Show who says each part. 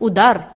Speaker 1: Удар!